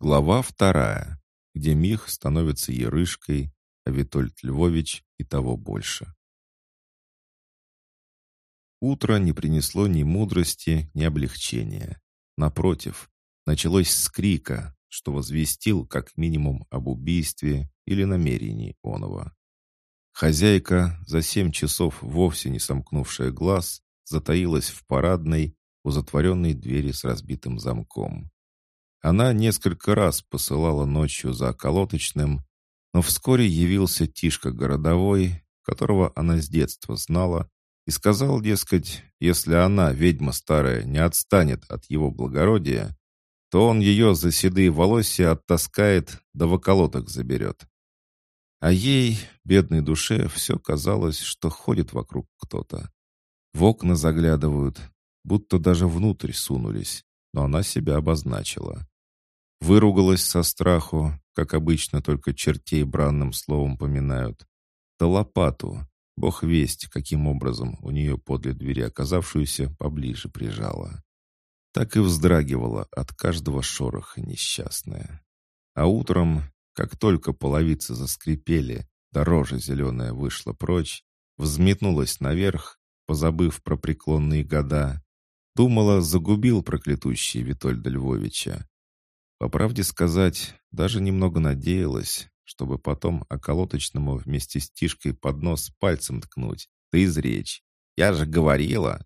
Глава вторая, где Мих становится ерышкой, а Витольд Львович и того больше. Утро не принесло ни мудрости, ни облегчения. Напротив, началось с крика, что возвестил как минимум об убийстве или намерении оного. Хозяйка, за семь часов вовсе не сомкнувшая глаз, затаилась в парадной, у затворенной двери с разбитым замком. Она несколько раз посылала ночью за околоточным, но вскоре явился Тишка Городовой, которого она с детства знала, и сказал, дескать, если она, ведьма старая, не отстанет от его благородия, то он ее за седые волосы оттаскает, да в околоток заберет. А ей, бедной душе, все казалось, что ходит вокруг кто-то. В окна заглядывают, будто даже внутрь сунулись, но она себя обозначила. Выругалась со страху, как обычно только чертей бранным словом поминают. Да лопату, бог весть, каким образом у нее подле двери оказавшуюся поближе прижала. Так и вздрагивала от каждого шороха несчастная. А утром, как только половицы заскрипели, дорожа зеленая вышла прочь, взметнулась наверх, позабыв про преклонные года, думала, загубил проклятущий Витольда Львовича. По правде сказать, даже немного надеялась, чтобы потом околоточному вместе с Тишкой под нос пальцем ткнуть, да изречь. «Я же говорила!»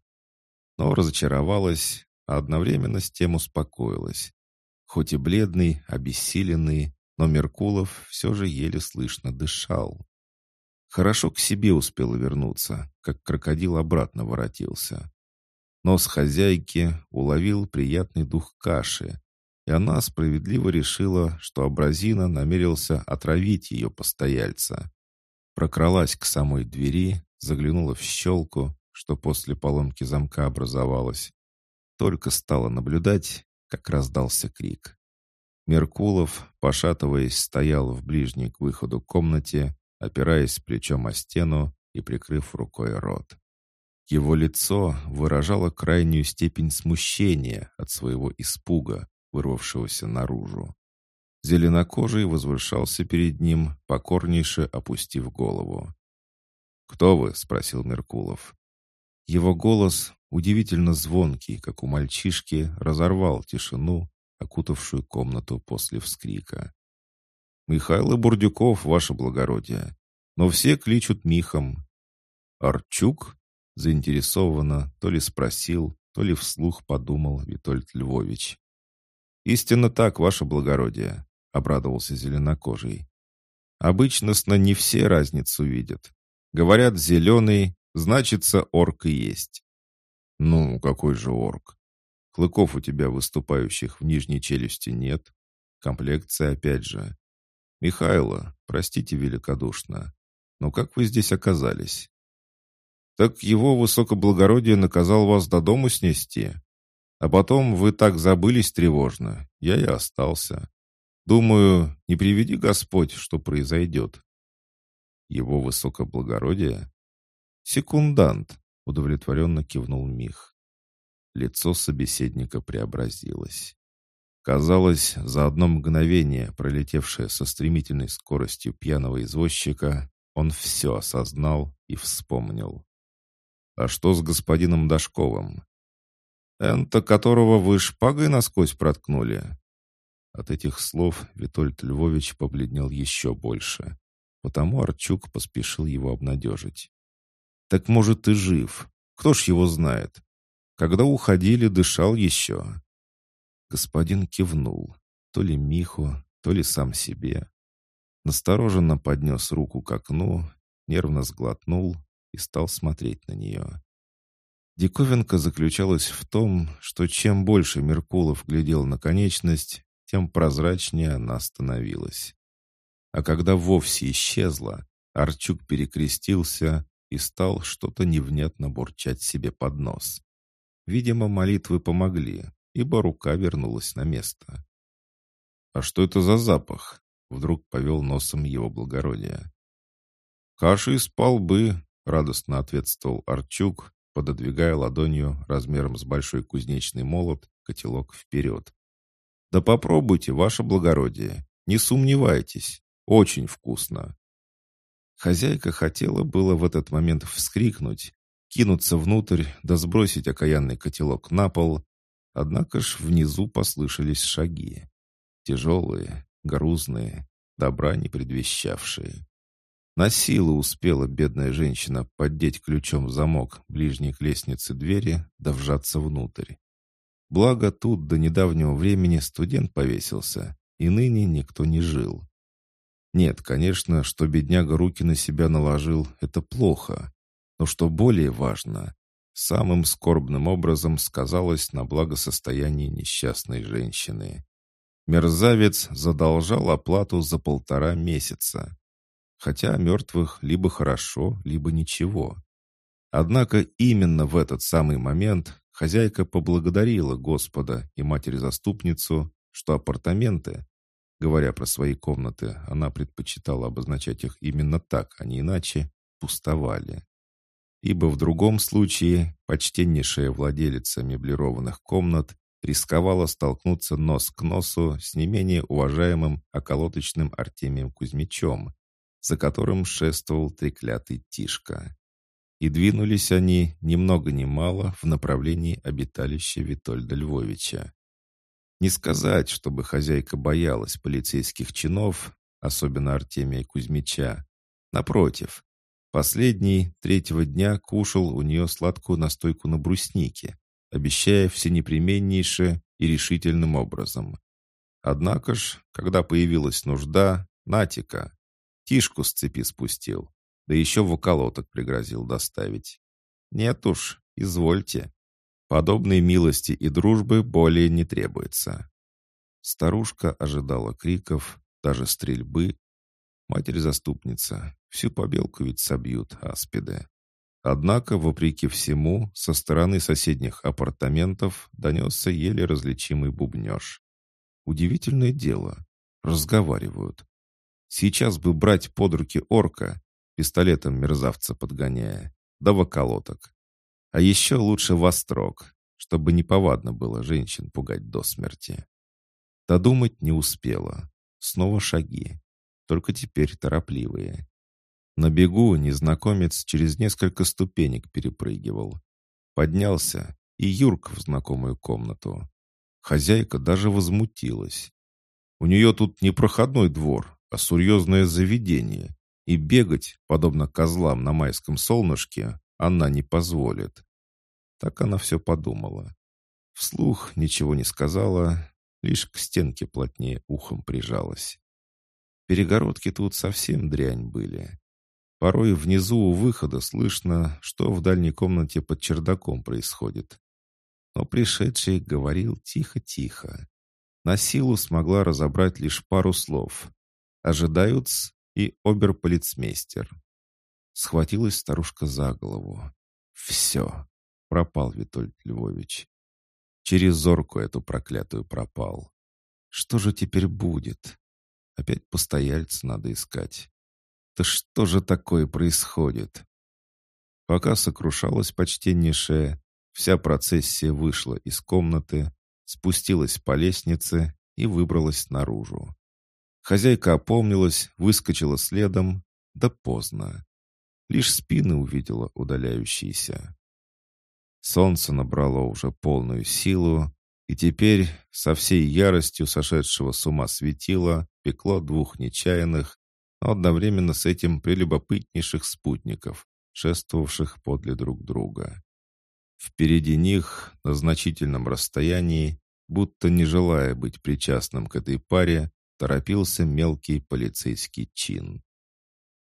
Но разочаровалась, а одновременно с тем успокоилась. Хоть и бледный, обессиленный, но Меркулов все же еле слышно дышал. Хорошо к себе успел вернуться, как крокодил обратно воротился. Нос хозяйки уловил приятный дух каши, и она справедливо решила, что Абразина намерился отравить ее постояльца. Прокралась к самой двери, заглянула в щелку, что после поломки замка образовалась. Только стала наблюдать, как раздался крик. Меркулов, пошатываясь, стоял в ближней к выходу комнате, опираясь плечом о стену и прикрыв рукой рот. Его лицо выражало крайнюю степень смущения от своего испуга, вырвавшегося наружу. Зеленокожий возвышался перед ним, покорнейше опустив голову. «Кто вы?» — спросил Меркулов. Его голос, удивительно звонкий, как у мальчишки, разорвал тишину, окутавшую комнату после вскрика. «Михайло Бурдюков, ваше благородие, но все кличут Михом». «Арчук?» — заинтересованно то ли спросил, то ли вслух подумал Витольд Львович. «Истинно так, ваше благородие», — обрадовался зеленокожий. «Обычно-сно не все разницу видят. Говорят, зеленый, значится, орк и есть». «Ну, какой же орк? Клыков у тебя выступающих в нижней челюсти нет. Комплекция опять же. Михайло, простите великодушно, но как вы здесь оказались?» «Так его высокоблагородие наказал вас до дому снести?» А потом вы так забылись тревожно, я и остался. Думаю, не приведи Господь, что произойдет. Его высокоблагородие? Секундант, удовлетворенно кивнул Мих. Лицо собеседника преобразилось. Казалось, за одно мгновение, пролетевшее со стремительной скоростью пьяного извозчика, он все осознал и вспомнил. «А что с господином Дашковым? Энто, которого вы шпагой насквозь проткнули?» От этих слов Витольд Львович побледнел еще больше, потому Арчук поспешил его обнадежить. «Так, может, и жив. Кто ж его знает? Когда уходили, дышал еще». Господин кивнул, то ли Миху, то ли сам себе. Настороженно поднес руку к окну, нервно сглотнул и стал смотреть на нее. Диковинка заключалась в том, что чем больше Меркулов глядел на конечность, тем прозрачнее она становилась. А когда вовсе исчезла, Арчук перекрестился и стал что-то невнятно бурчать себе под нос. Видимо, молитвы помогли, ибо рука вернулась на место. «А что это за запах?» — вдруг повел носом его благородие. «Каши из полбы», — радостно ответствовал Арчук, пододвигая ладонью размером с большой кузнечный молот котелок вперед. «Да попробуйте, ваше благородие. Не сомневайтесь. Очень вкусно». Хозяйка хотела было в этот момент вскрикнуть, кинуться внутрь, да сбросить окаянный котелок на пол, однако ж внизу послышались шаги. Тяжелые, грузные, добра не предвещавшие. На силу успела бедная женщина поддеть ключом замок ближней к лестнице двери да вжаться внутрь. Благо тут до недавнего времени студент повесился, и ныне никто не жил. Нет, конечно, что бедняга руки на себя наложил, это плохо. Но что более важно, самым скорбным образом сказалось на благосостоянии несчастной женщины. Мерзавец задолжал оплату за полтора месяца хотя мертвых либо хорошо, либо ничего. Однако именно в этот самый момент хозяйка поблагодарила Господа и матери-заступницу, что апартаменты, говоря про свои комнаты, она предпочитала обозначать их именно так, а не иначе, пустовали. Ибо в другом случае почтеннейшая владелица меблированных комнат рисковала столкнуться нос к носу с не менее уважаемым околоточным Артемием Кузьмичем, за которым шествовал треклятый Тишка. И двинулись они ни много ни мало в направлении обиталища Витольда Львовича. Не сказать, чтобы хозяйка боялась полицейских чинов, особенно Артемия Кузьмича. Напротив, последний третьего дня кушал у нее сладкую настойку на бруснике, обещая всенепременнейшее и решительным образом. Однако ж, когда появилась нужда, Натика, Тишку с цепи спустил, да еще в околоток пригрозил доставить. Нет уж, извольте. Подобной милости и дружбы более не требуется. Старушка ожидала криков, даже стрельбы. Матерь-заступница, всю побелку ведь собьют аспиды. Однако, вопреки всему, со стороны соседних апартаментов донесся еле различимый бубнеж. Удивительное дело. Разговаривают. Сейчас бы брать под руки орка, пистолетом мерзавца подгоняя, да в околоток. А еще лучше во строк, чтобы неповадно было женщин пугать до смерти. Додумать не успела. Снова шаги. Только теперь торопливые. На бегу незнакомец через несколько ступенек перепрыгивал. Поднялся и юрк в знакомую комнату. Хозяйка даже возмутилась. У нее тут непроходной двор, а серьезное заведение, и бегать, подобно козлам на майском солнышке, она не позволит. Так она все подумала. Вслух ничего не сказала, лишь к стенке плотнее ухом прижалась. Перегородки тут совсем дрянь были. Порой внизу у выхода слышно, что в дальней комнате под чердаком происходит. Но пришедший говорил тихо-тихо. На силу смогла разобрать лишь пару слов, Ожидают и оберполицмейстер. Схватилась старушка за голову. Все. Пропал Витольд Львович. Через зорку эту проклятую пропал. Что же теперь будет? Опять постояльца надо искать. Да что же такое происходит? Пока сокрушалась почтеннейшая, вся процессия вышла из комнаты, спустилась по лестнице и выбралась наружу. Хозяйка опомнилась, выскочила следом, да поздно. Лишь спины увидела удаляющиеся. Солнце набрало уже полную силу, и теперь со всей яростью сошедшего с ума светила пекло двух нечаянных, но одновременно с этим прелюбопытнейших спутников, шествовавших подле друг друга. Впереди них, на значительном расстоянии, будто не желая быть причастным к этой паре, торопился мелкий полицейский чин.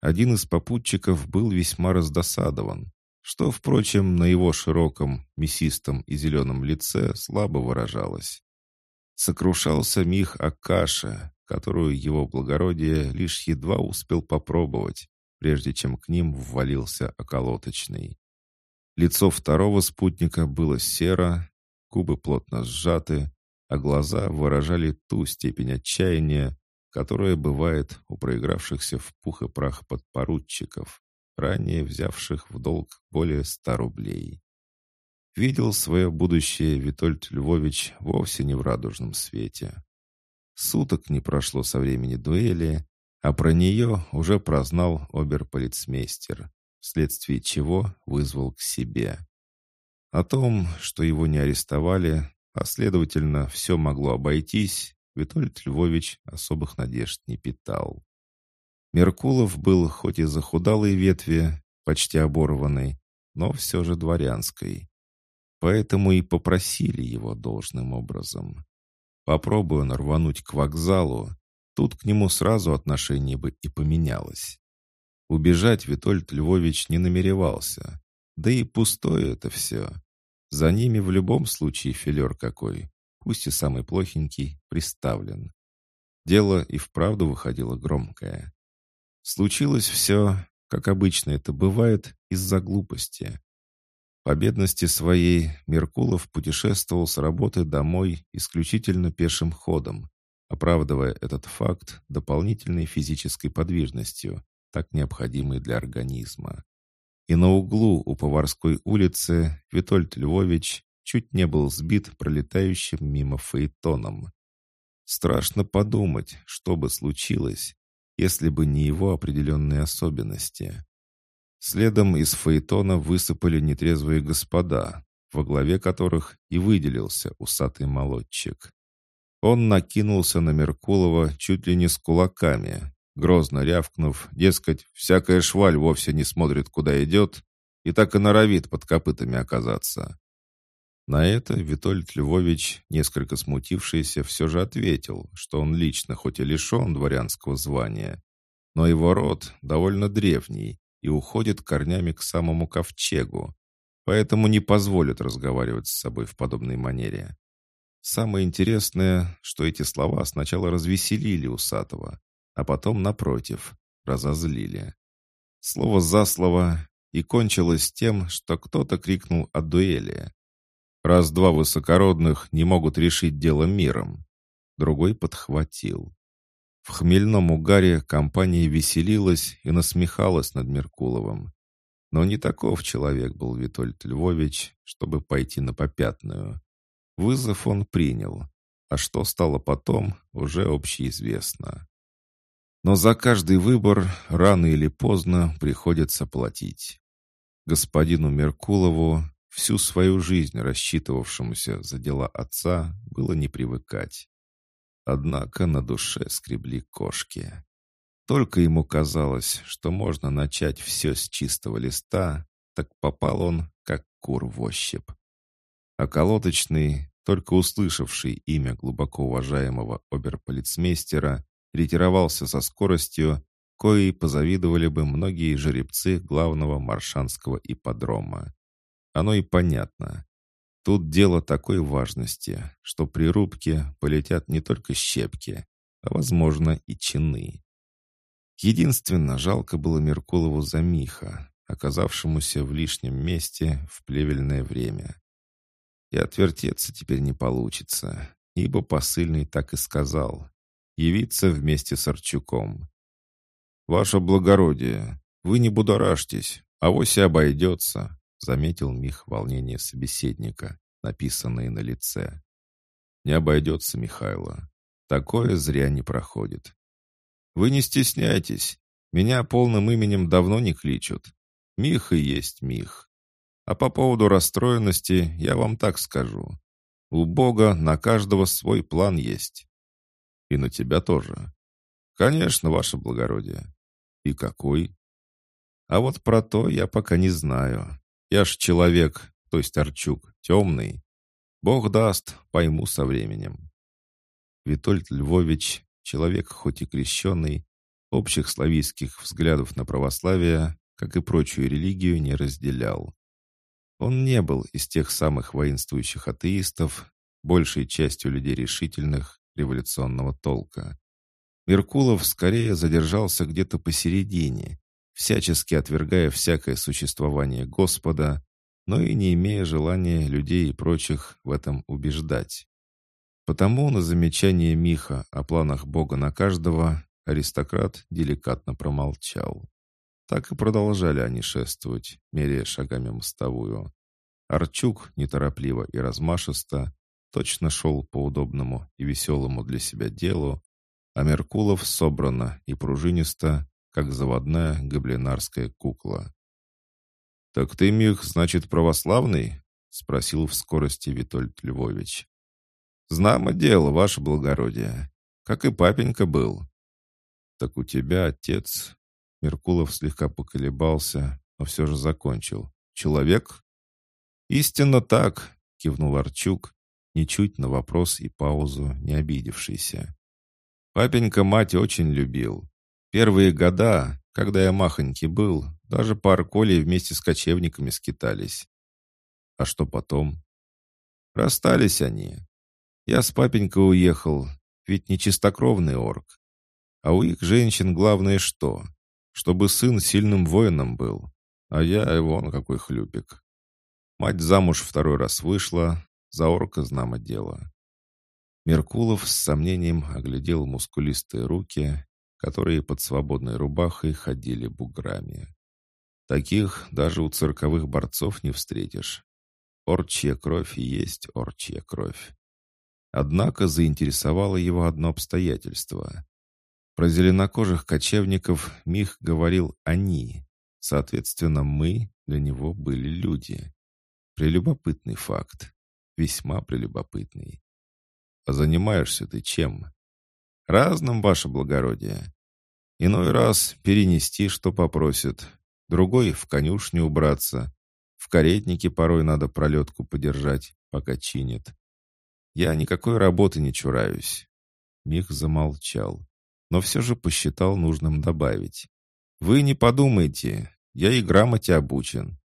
Один из попутчиков был весьма раздосадован, что, впрочем, на его широком, мясистом и зеленом лице слабо выражалось. Сокрушался Мих о каше, которую его благородие лишь едва успел попробовать, прежде чем к ним ввалился околоточный. Лицо второго спутника было серо, губы плотно сжаты, а глаза выражали ту степень отчаяния, которая бывает у проигравшихся в пух и прах подпоручиков, ранее взявших в долг более ста рублей. Видел свое будущее Витольд Львович вовсе не в радужном свете. Суток не прошло со времени дуэли, а про нее уже прознал оберполицмейстер, вследствие чего вызвал к себе. О том, что его не арестовали, а следовательно, все могло обойтись, Витольд Львович особых надежд не питал. Меркулов был хоть и захудалой ветви, почти оборванной, но все же дворянской. Поэтому и попросили его должным образом. Попробуя нарвануть к вокзалу, тут к нему сразу отношение бы и поменялось. Убежать Витольд Львович не намеревался. Да и пустое это все. За ними в любом случае филер какой, пусть и самый плохенький, приставлен. Дело и вправду выходило громкое. Случилось все, как обычно это бывает, из-за глупости. По бедности своей Меркулов путешествовал с работы домой исключительно пешим ходом, оправдывая этот факт дополнительной физической подвижностью, так необходимой для организма. И на углу у Поварской улицы Витольд Львович чуть не был сбит пролетающим мимо фаэтоном. Страшно подумать, что бы случилось, если бы не его определенные особенности. Следом из фаэтона высыпали нетрезвые господа, во главе которых и выделился усатый молодчик. Он накинулся на Меркулова чуть ли не с кулаками, грозно рявкнув, дескать, всякая шваль вовсе не смотрит, куда идет, и так и норовит под копытами оказаться. На это Витольд Львович, несколько смутившийся, все же ответил, что он лично хоть и лишен дворянского звания, но его род довольно древний и уходит корнями к самому ковчегу, поэтому не позволит разговаривать с собой в подобной манере. Самое интересное, что эти слова сначала развеселили Усатого, а потом, напротив, разозлили. Слово за слово, и кончилось тем, что кто-то крикнул о дуэли. Раз два высокородных не могут решить дело миром. Другой подхватил. В хмельном угаре компания веселилась и насмехалась над Меркуловым. Но не таков человек был Витольд Львович, чтобы пойти на попятную. Вызов он принял, а что стало потом, уже общеизвестно. Но за каждый выбор рано или поздно приходится платить. Господину Меркулову Всю свою жизнь рассчитывавшемуся за дела отца было не привыкать. Однако на душе скребли кошки. Только ему казалось, что можно начать все с чистого листа, так попал он, как кур в ощупь. А колоточный, только услышавший имя глубоко уважаемого оберполицмейстера, ретировался со скоростью, коей позавидовали бы многие жеребцы главного маршанского ипподрома. Оно и понятно. Тут дело такой важности, что при рубке полетят не только щепки, а, возможно, и чины. Единственно, жалко было Меркулову за Миха, оказавшемуся в лишнем месте в плевельное время. И отвертеться теперь не получится, ибо посыльный так и сказал. Явиться вместе с Арчуком. «Ваше благородие, вы не будоражьтесь, авось и обойдется», Заметил Мих волнение собеседника, написанное на лице. «Не обойдется, Михайло. Такое зря не проходит. Вы не стесняйтесь. Меня полным именем давно не кличут. Мих и есть Мих. А по поводу расстроенности я вам так скажу. У Бога на каждого свой план есть. И на тебя тоже. Конечно, ваше благородие. И какой? А вот про то я пока не знаю. Я ж человек, то есть Арчук, темный. Бог даст, пойму со временем. Витольд Львович, человек хоть и крещенный, общих славийских взглядов на православие, как и прочую религию, не разделял. Он не был из тех самых воинствующих атеистов, большей частью людей решительных, революционного толка. Меркулов скорее задержался где-то посередине, всячески отвергая всякое существование Господа, но и не имея желания людей и прочих в этом убеждать. Потому на замечание Миха о планах Бога на каждого аристократ деликатно промолчал. Так и продолжали они шествовать, меряя шагами мостовую. Арчук неторопливо и размашисто, точно шел по удобному и веселому для себя делу, а Меркулов собрано и пружинисто, как заводная гоблинарская кукла. «Так ты, Мих, значит, православный?» — спросил в скорости Витольд Львович. «Знамо дело, ваше благородие, как и папенька был». «Так у тебя отец...» Меркулов слегка поколебался, но все же закончил. «Человек?» «Истинно так», — кивнул Арчук, ничуть на вопрос и паузу не обидевшийся. «Папенька мать очень любил. Первые года, когда я махонький был, даже по Арколе вместе с кочевниками скитались. А что потом? Расстались они. Я с папенькой уехал, ведь не чистокровный орк. А у их женщин главное что? Чтобы сын сильным воином был. А я, вон какой хлюпик. Мать замуж второй раз вышла, за орка знамо дело. Меркулов с сомнением оглядел мускулистые руки, которые под свободной рубахой ходили буграми. Таких даже у цирковых борцов не встретишь. Орчья кровь и есть орчья кровь. Однако заинтересовало его одно обстоятельство. Про зеленокожих кочевников Мих говорил «они». Соответственно, мы для него были люди. Прелюбопытный факт. Весьма прелюбопытный. А занимаешься ты чем? Разным, ваше благородие. Иной раз перенести, что попросят. Другой в конюшню убраться. В каретнике порой надо пролетку подержать, пока чинит. Я никакой работы не чураюсь. Мих замолчал, но все же посчитал нужным добавить. Вы не подумайте, я и грамоте обучен.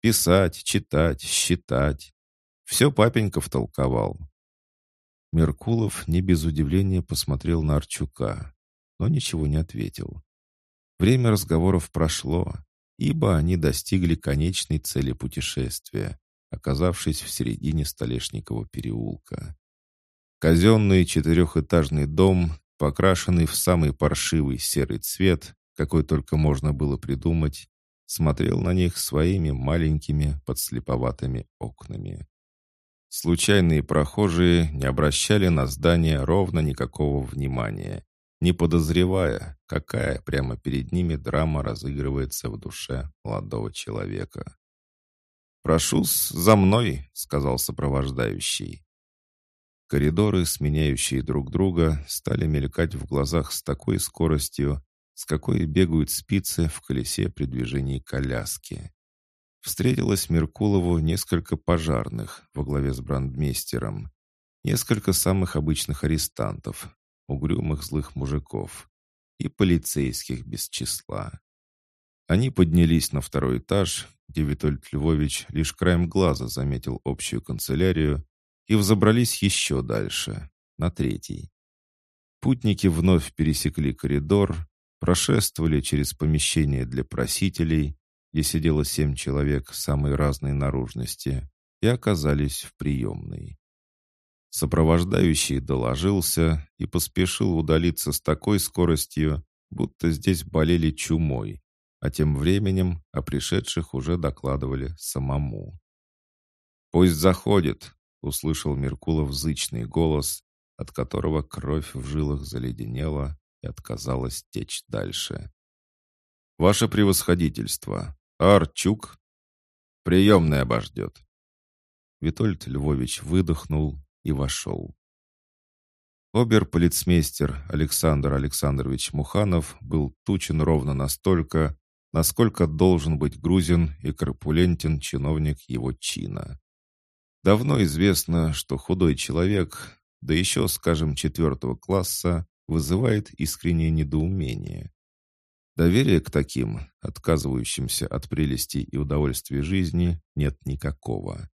Писать, читать, считать. Все папенька втолковал. Меркулов не без удивления посмотрел на Арчука, но ничего не ответил. Время разговоров прошло, ибо они достигли конечной цели путешествия, оказавшись в середине Столешникова переулка. Казенный четырехэтажный дом, покрашенный в самый паршивый серый цвет, какой только можно было придумать, смотрел на них своими маленькими подслеповатыми окнами. Случайные прохожие не обращали на здание ровно никакого внимания, не подозревая, какая прямо перед ними драма разыгрывается в душе молодого человека. прошу за мной», — сказал сопровождающий. Коридоры, сменяющие друг друга, стали мелькать в глазах с такой скоростью, с какой бегают спицы в колесе при движении коляски. Встретилось Меркулову несколько пожарных во главе с брандмейстером, несколько самых обычных арестантов, угрюмых злых мужиков и полицейских без числа. Они поднялись на второй этаж, где Витольд Львович лишь краем глаза заметил общую канцелярию, и взобрались еще дальше, на третий. Путники вновь пересекли коридор, прошествовали через помещение для просителей, где сидело семь человек самой разной наружности, и оказались в приемной. Сопровождающий доложился и поспешил удалиться с такой скоростью, будто здесь болели чумой, а тем временем о пришедших уже докладывали самому. «Пусть заходит», — услышал Меркулов зычный голос, от которого кровь в жилах заледенела и отказалась течь дальше. «Ваше превосходительство, Арчук, приемный обождет». Витольд Львович выдохнул и вошел. Обер-полицмейстер Александр Александрович Муханов был тучен ровно настолько, насколько должен быть грузин и корпулентен чиновник его чина. Давно известно, что худой человек, да еще, скажем, четвертого класса, вызывает искреннее недоумение. Доверия к таким, отказывающимся от прелестей и удовольствия жизни, нет никакого.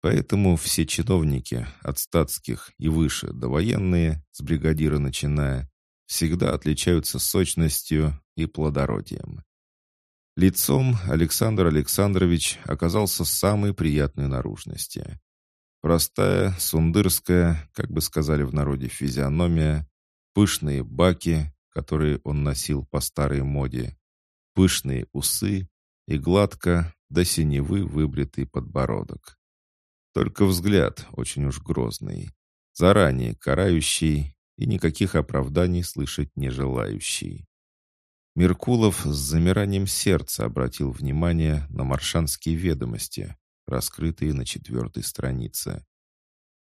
Поэтому все чиновники, от статских и выше до военные, с бригадира начиная, всегда отличаются сочностью и плодородием. Лицом Александр Александрович оказался самой приятной наружности. Простая, сундырская, как бы сказали в народе, физиономия, пышные баки, которые он носил по старой моде, пышные усы и гладко до синевы выбритый подбородок. Только взгляд очень уж грозный, заранее карающий и никаких оправданий слышать не желающий. Меркулов с замиранием сердца обратил внимание на маршанские ведомости, раскрытые на четвертой странице.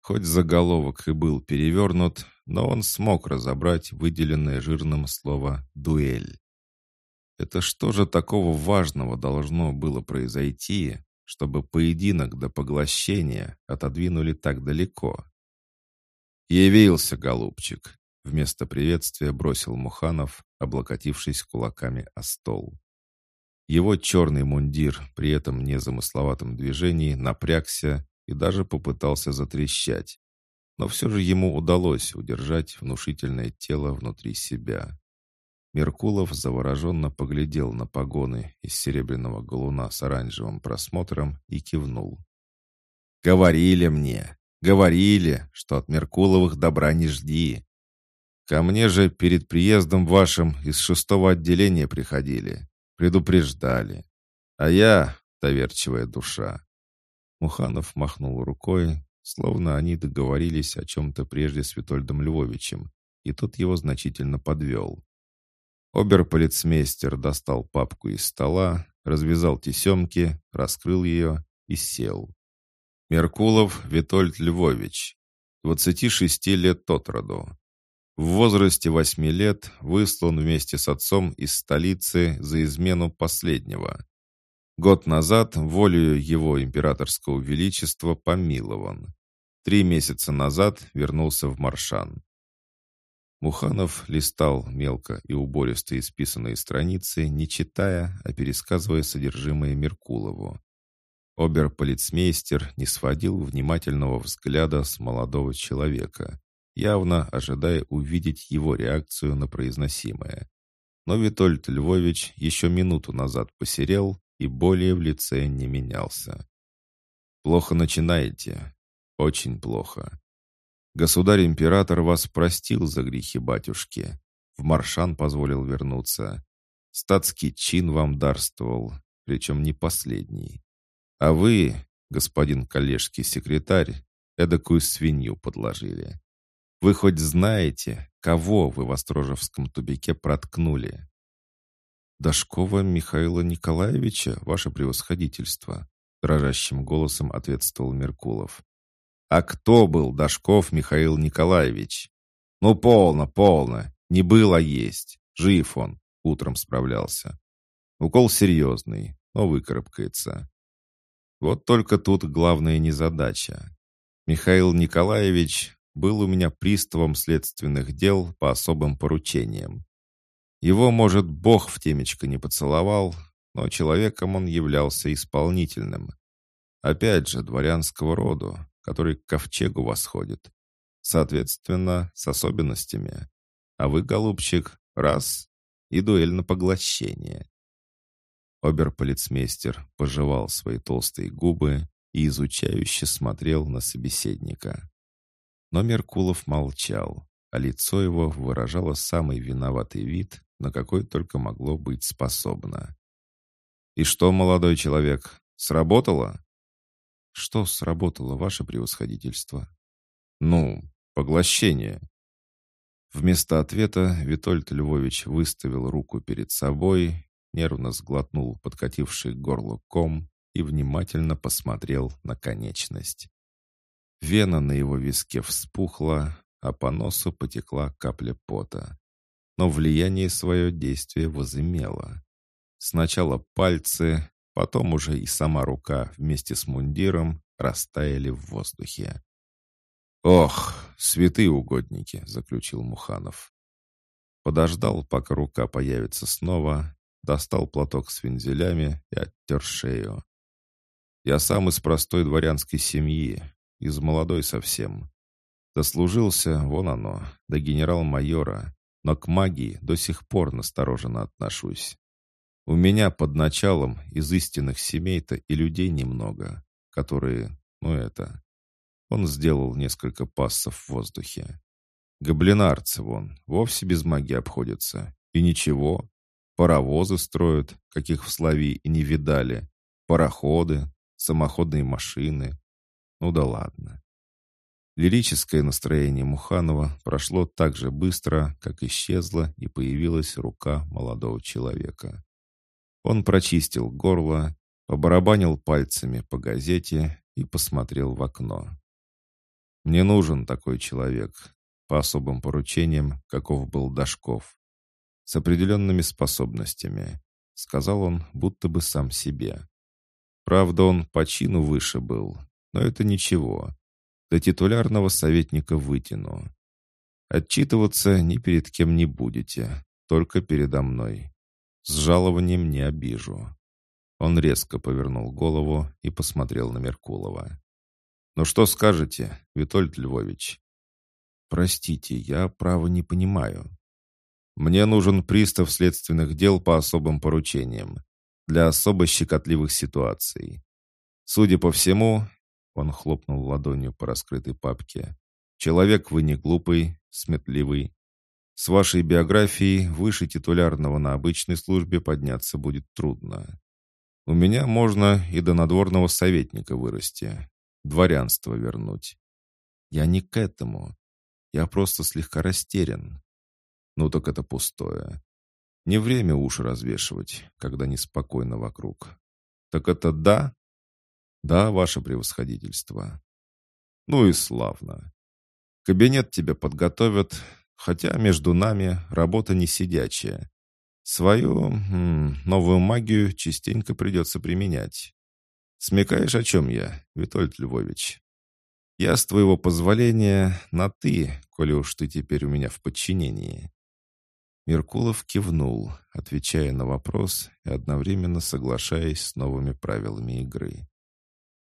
Хоть заголовок и был перевернут, но он смог разобрать выделенное жирным слово «дуэль». Это что же такого важного должно было произойти, чтобы поединок до поглощения отодвинули так далеко? «Явился, голубчик!» Вместо приветствия бросил Муханов, облокотившись кулаками о стол. Его черный мундир при этом незамысловатом движении напрягся и даже попытался затрещать. Но все же ему удалось удержать внушительное тело внутри себя. Меркулов завороженно поглядел на погоны из серебряного галуна с оранжевым просмотром и кивнул. «Говорили мне, говорили, что от Меркуловых добра не жди. Ко мне же перед приездом вашим из шестого отделения приходили, предупреждали. А я, доверчивая душа, Муханов махнул рукой, словно они договорились о чем-то прежде с Витольдом Львовичем, и тот его значительно подвел. Оберполицмейстер достал папку из стола, развязал тесемки, раскрыл ее и сел. Меркулов Витольд Львович, 26 лет от роду. В возрасте восьми лет выслан вместе с отцом из столицы за измену последнего. Год назад волею его императорского величества помилован. Три месяца назад вернулся в Маршан. Муханов листал мелко и убористо исписанные страницы, не читая, а пересказывая содержимое Меркулову. Оберполицмейстер не сводил внимательного взгляда с молодого человека, явно ожидая увидеть его реакцию на произносимое. Но Витольд Львович еще минуту назад посерел и более в лице не менялся. «Плохо начинаете. Очень плохо. Государь-император вас простил за грехи батюшки. В Маршан позволил вернуться. Статский чин вам дарствовал, причем не последний. А вы, господин коллежский секретарь, эдакую свинью подложили. Вы хоть знаете, кого вы в Острожевском тубике проткнули? «Дашкова Михаила Николаевича, ваше превосходительство», дрожащим голосом ответствовал Меркулов. «А кто был Дашков Михаил Николаевич?» «Ну, полно, полно. Не было, есть. Жив он. Утром справлялся. Укол серьезный, но выкарабкается. Вот только тут главная незадача. Михаил Николаевич был у меня приставом следственных дел по особым поручениям. Его, может, Бог в темечко не поцеловал, но человеком он являлся исполнительным. Опять же, дворянского роду, который к ковчегу восходит. Соответственно, с особенностями. А вы, голубчик, раз — и дуэль на поглощение. Оберполицмейстер пожевал свои толстые губы и изучающе смотрел на собеседника. Но Меркулов молчал, а лицо его выражало самый виноватый вид, на какой только могло быть способно. «И что, молодой человек, сработало?» «Что сработало, ваше превосходительство?» «Ну, поглощение». Вместо ответа Витольд Львович выставил руку перед собой, нервно сглотнул подкативший к горлу ком и внимательно посмотрел на конечность. Вена на его виске вспухла, а по носу потекла капля пота но влияние свое действие возымело. Сначала пальцы, потом уже и сама рука вместе с мундиром растаяли в воздухе. «Ох, святые угодники!» — заключил Муханов. Подождал, пока рука появится снова, достал платок с вензелями и оттер шею. «Я сам из простой дворянской семьи, из молодой совсем. Дослужился, вон оно, до генерал-майора, но к магии до сих пор настороженно отношусь. У меня под началом из истинных семей-то и людей немного, которые, ну это... Он сделал несколько пассов в воздухе. Гоблинарцы вон, вовсе без магии обходятся. И ничего. Паровозы строят, каких в Славии и не видали. Пароходы, самоходные машины. Ну да ладно. Лирическое настроение Муханова прошло так же быстро, как исчезла и появилась рука молодого человека. Он прочистил горло, побарабанил пальцами по газете и посмотрел в окно. «Мне нужен такой человек, по особым поручениям, каков был Дашков, с определенными способностями», сказал он, будто бы сам себе. Правда, он по чину выше был, но это ничего. До титулярного советника вытяну. Отчитываться ни перед кем не будете, только передо мной. С жалованием не обижу». Он резко повернул голову и посмотрел на Меркулова. «Ну что скажете, Витольд Львович?» «Простите, я право не понимаю». «Мне нужен пристав следственных дел по особым поручениям, для особо щекотливых ситуаций. Судя по всему, он хлопнул ладонью по раскрытой папке. «Человек вы не глупый, сметливый. С вашей биографией выше титулярного на обычной службе подняться будет трудно. У меня можно и до надворного советника вырасти, дворянство вернуть. Я не к этому. Я просто слегка растерян. Ну так это пустое. Не время уши развешивать, когда неспокойно вокруг. Так это да «Да, ваше превосходительство». «Ну и славно. Кабинет тебе подготовят, хотя между нами работа не сидячая. Свою м, новую магию частенько придется применять. Смекаешь, о чем я, Витольд Львович? Я, с твоего позволения, на «ты», коли уж ты теперь у меня в подчинении». Меркулов кивнул, отвечая на вопрос и одновременно соглашаясь с новыми правилами игры.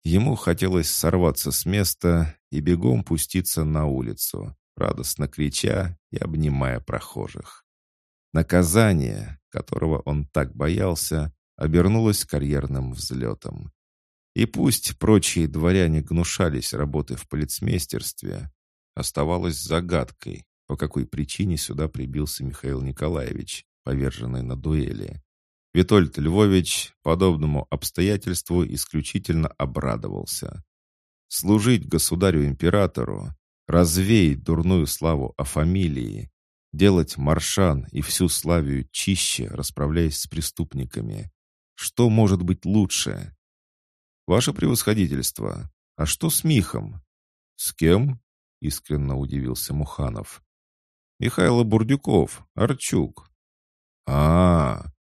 Ему хотелось сорваться с места и бегом пуститься на улицу, радостно крича и обнимая прохожих. Наказание, которого он так боялся, обернулось карьерным взлетом. И пусть прочие дворяне гнушались работы в полицмейстерстве, оставалось загадкой, по какой причине сюда прибился Михаил Николаевич, поверженный на дуэли. Витольд Львович подобному обстоятельству исключительно обрадовался. Служить государю-императору, развеять дурную славу о фамилии, делать маршан и всю славию чище, расправляясь с преступниками. Что может быть лучше? Ваше превосходительство, а что с Михом? С кем? Искренне удивился Муханов. Михайло Бурдюков, Арчук. А, -а, -а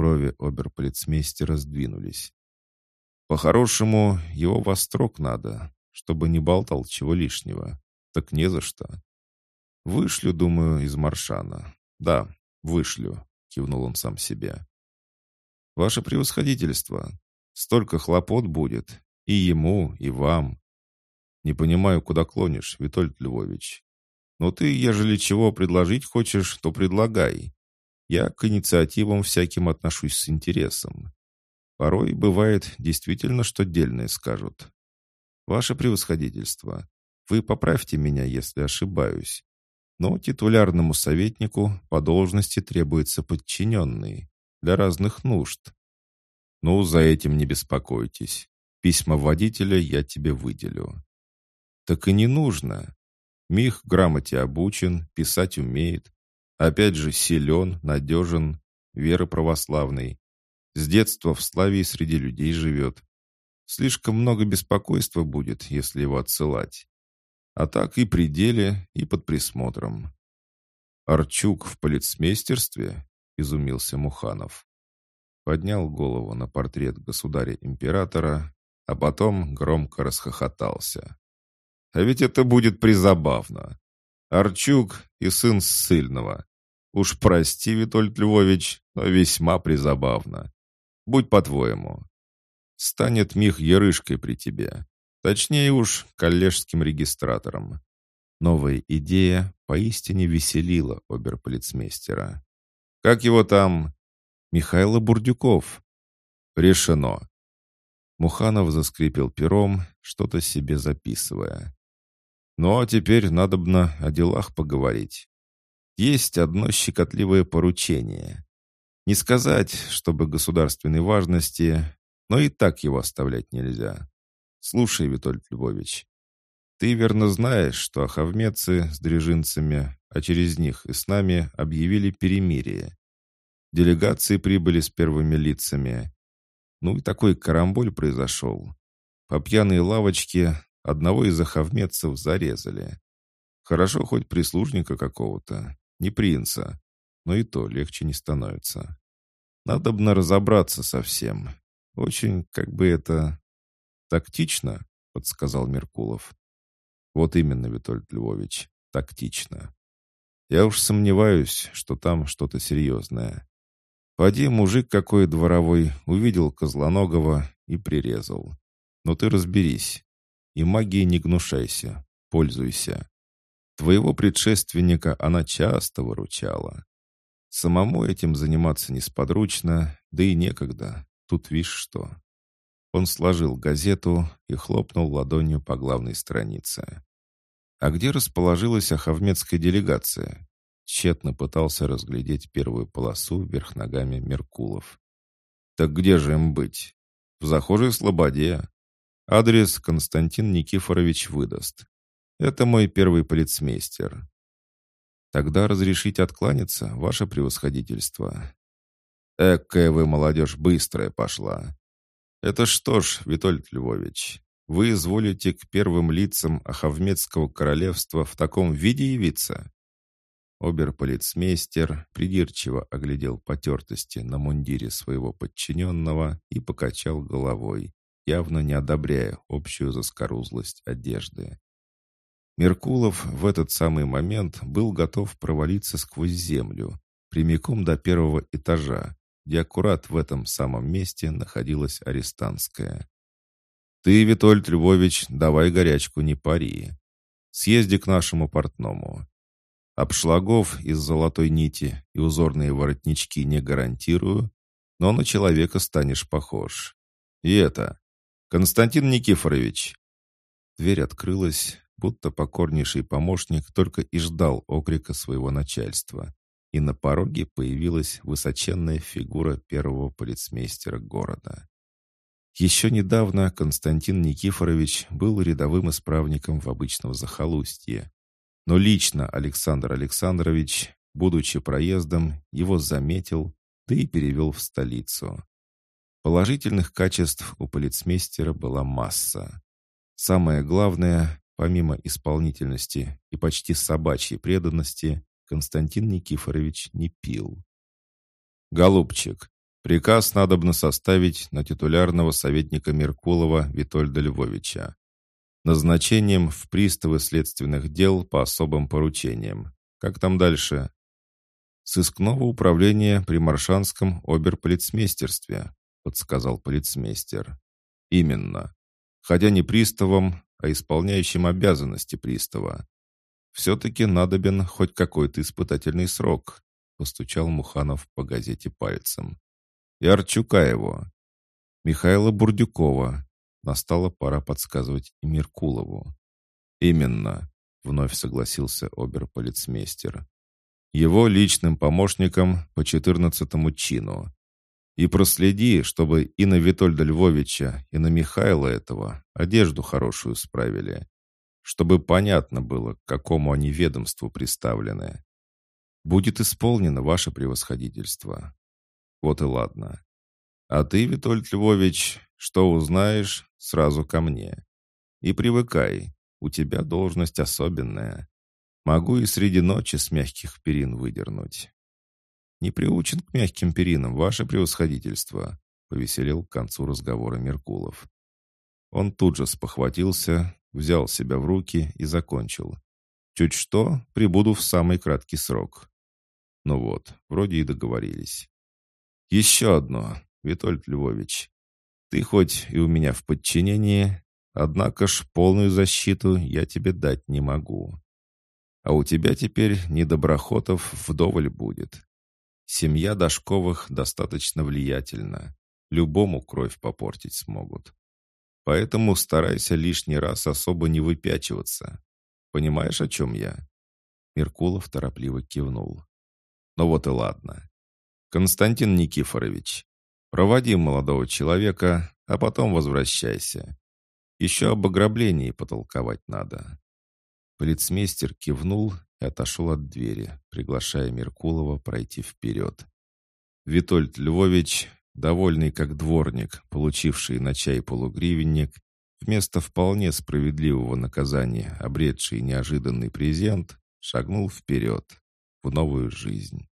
Брови оберполицмейстера сдвинулись. «По-хорошему, его во строк надо, чтобы не болтал чего лишнего. Так не за что. Вышлю, думаю, из Маршана. Да, вышлю», — кивнул он сам себе. «Ваше превосходительство, столько хлопот будет. И ему, и вам. Не понимаю, куда клонишь, Витольд Львович. Но ты, ежели чего предложить хочешь, то предлагай. Я к инициативам всяким отношусь с интересом. Порой бывает действительно, что дельные скажут. Ваше превосходительство, вы поправьте меня, если ошибаюсь. Но титулярному советнику по должности требуется подчиненный для разных нужд. Ну, за этим не беспокойтесь. Письма водителя я тебе выделю. Так и не нужно. Мих грамоте обучен, писать умеет. Опять же, силен, надежен, веры православной. С детства в славе среди людей живет. Слишком много беспокойства будет, если его отсылать. А так и при деле, и под присмотром. «Арчук в полицмейстерстве?» — изумился Муханов. Поднял голову на портрет государя-императора, а потом громко расхохотался. «А ведь это будет призабавно. Арчук и сын ссыльного. Уж прости, Витольд Львович, но весьма призабавно. Будь по-твоему. Станет Мих Ярышкой при тебе. Точнее уж, коллежским регистратором. Новая идея поистине веселила оберполицмейстера. «Как его там?» «Михайло Бурдюков». «Решено». Муханов заскрипел пером, что-то себе записывая. «Ну, а теперь надобно о делах поговорить. Есть одно щекотливое поручение. Не сказать, чтобы государственной важности, но и так его оставлять нельзя. Слушай, Витольд Львович, ты верно знаешь, что ахавмецы с дрежинцами, а через них и с нами объявили перемирие. Делегации прибыли с первыми лицами. Ну и такой карамболь произошел. По пьяной лавочке одного из ахавмецев зарезали. Хорошо хоть прислужника какого-то, не принца, но и то легче не становится. Надо бы разобраться со всем. Очень, как бы это... «Тактично», — подсказал Меркулов. Вот именно, Витольд Львович, тактично. Я уж сомневаюсь, что там что-то серьезное. Поди, мужик какой дворовой, увидел Козлоногого и прирезал. Но ты разберись. И магии не гнушайся, пользуйся. Твоего предшественника она часто выручала. Самому этим заниматься несподручно, да и некогда. Тут видишь что. Он сложил газету и хлопнул ладонью по главной странице. А где расположилась ахавмедская делегация? Тщетно пытался разглядеть первую полосу вверх ногами Меркулов. «Так где же им быть? В захожей слободе. Адрес Константин Никифорович выдаст. Это мой первый полицмейстер. Тогда разрешите откланяться, ваше превосходительство. Экая вы, молодежь, быстрая пошла. «Это что ж, Витольд Львович, вы изволите к первым лицам Ахавмедского королевства в таком виде явиться?» Оберполицмейстер придирчиво оглядел потертости на мундире своего подчиненного и покачал головой, явно не одобряя общую заскорузлость одежды. Меркулов в этот самый момент был готов провалиться сквозь землю, прямиком до первого этажа, где аккурат в этом самом месте находилась арестантская. «Ты, Витольд Львович, давай горячку не пари. Съезди к нашему портному. Обшлагов из золотой нити и узорные воротнички не гарантирую, но на человека станешь похож. И это... Константин Никифорович!» Дверь открылась, будто покорнейший помощник только и ждал окрика своего начальства и на пороге появилась высоченная фигура первого полицмейстера города. Еще недавно Константин Никифорович был рядовым исправником в обычном захолустье, но лично Александр Александрович, будучи проездом, его заметил, да и перевел в столицу. Положительных качеств у полицмейстера была масса. Самое главное, помимо исполнительности и почти собачьей преданности, Константин Никифорович не пил. «Голубчик, приказ надобно составить на титулярного советника Меркулова Витольда Львовича. Назначением в приставы следственных дел по особым поручениям. Как там дальше?» «Сыскного управления при Маршанском оберполицмейстерстве», подсказал полицмейстер. «Именно. Хотя не приставом, а исполняющим обязанности пристава. «Все-таки надобен хоть какой-то испытательный срок», — постучал Муханов по газете пальцем. «И Арчука его. Михаила Бурдюкова. Настала пора подсказывать и Меркулову». «Именно», — вновь согласился оберполицмейстер. «Его личным помощником по четырнадцатому чину. И проследи, чтобы и на Витольда Львовича, и на Михаила этого одежду хорошую справили чтобы понятно было, к какому они ведомству приставлены. Будет исполнено ваше превосходительство. Вот и ладно. А ты, Витольд Львович, что узнаешь, сразу ко мне. И привыкай, у тебя должность особенная. Могу и среди ночи с мягких перин выдернуть. Не приучен к мягким перинам, ваше превосходительство, повеселил к концу разговора Меркулов. Он тут же спохватился, взял себя в руки и закончил. Чуть что, прибуду в самый краткий срок. Ну вот, вроде и договорились. Еще одно, Витольд Львович. Ты хоть и у меня в подчинении, однако ж полную защиту я тебе дать не могу. А у тебя теперь недоброхотов вдоволь будет. Семья Дашковых достаточно влиятельна. Любому кровь попортить смогут. Поэтому старайся лишний раз особо не выпячиваться. Понимаешь, о чем я?» Меркулов торопливо кивнул. «Ну вот и ладно. Константин Никифорович, проводи молодого человека, а потом возвращайся. Еще об ограблении потолковать надо». Полицмейстер кивнул отошел от двери, приглашая Меркулова пройти вперед. Витольд Львович, довольный как дворник, получивший на чай полугривенник, вместо вполне справедливого наказания, обретший неожиданный презент, шагнул вперед, в новую жизнь.